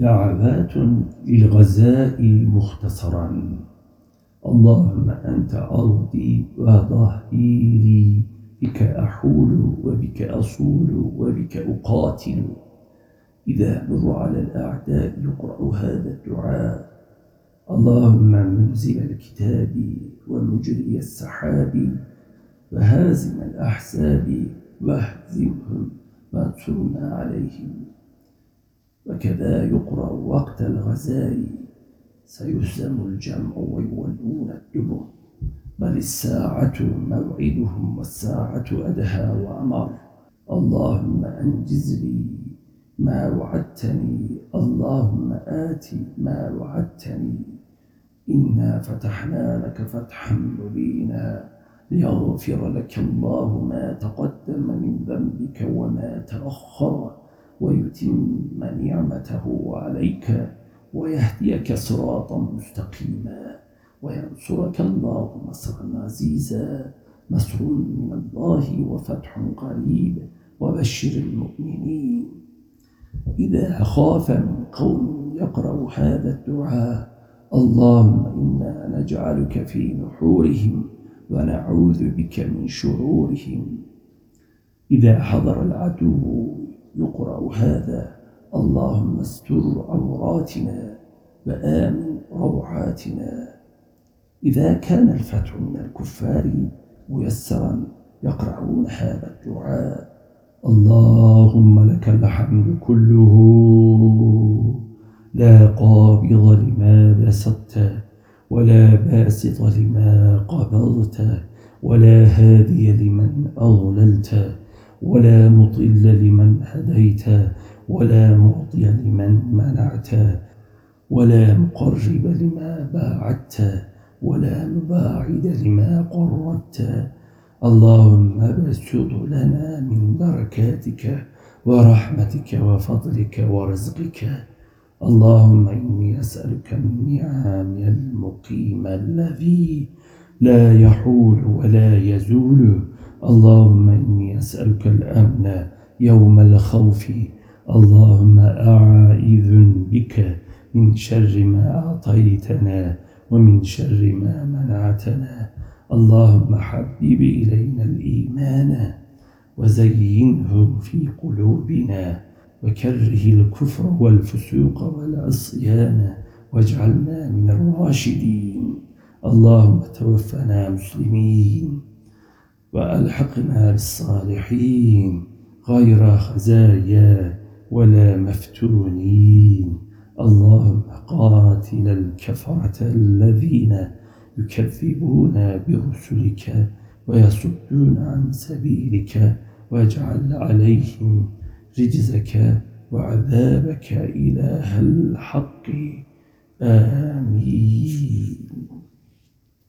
دعوات للغزاء مختصرا. اللهم أنت أرضي وظهيري بك أحول وبك أصول وبك أقاتل. إذا مر على الأعداء يقرأ هذا الدعاء. اللهم منزل الكتاب ومجري السحاب. وهازم الأحساب واهزمهم وانصرنا عليهم. وكذا يقرأ وقت الغزاء سيهزم الجمع ويولون الدبر. بل الساعة موعدهم والساعة أدهى وأمر. اللهم أنجز لي ما وعدتني اللهم آت ما وعدتني. إنا فتحنا لك فتحا مبينا ليغفر لك الله ما تقدم من ذنبك وما تأخر. ويتم نعمته عليك ويهديك صراطا مستقيما وينصرك الله نصرا عزيزا. نصر من الله وفتح قريب. وبشر المؤمنين. إذا خاف من قوم يقرأ هذا الدعاء اللهم إنا نجعلك في نحورهم ونعوذ بك من شرورهم. إذا حضر العدو يقرأ هذا اللهم استر عوراتنا وآمن روعاتنا. إذا كان الفتح من الكفار ميسرا يقرعون هذا الدعاء اللهم لك الحمد كله لا قابض لما بسطت ولا باسط لما قبضت ولا هادي لمن أضللت. ولا مطل لمن هديت ولا معطي لمن منعت ولا مقرب لما باعدت ولا مباعد لما قربت. اللهم ابسط لنا من بركاتك ورحمتك وفضلك ورزقك. اللهم إني أسألك النعم المقيم الذي لا يحول ولا يزول. اللهم إني أسألك الأمن يوم الخوف. اللهم أعائذ بك من شر ما أعطيتنا ومن شر ما منعتنا. اللهم حبب إلينا الإيمان وزينه في قلوبنا وكره الكفر والفسوق والعصيان واجعلنا من الراشدين. اللهم توفنا مسلمين. وألحقنا بالصالحين غير خزايا ولا مفتونين. اللهم قاتل الكفرة الذين يكذبون برسلك ويصدون عن سبيلك واجعل عليهم رجزك وعذابك إله الحق. آمين.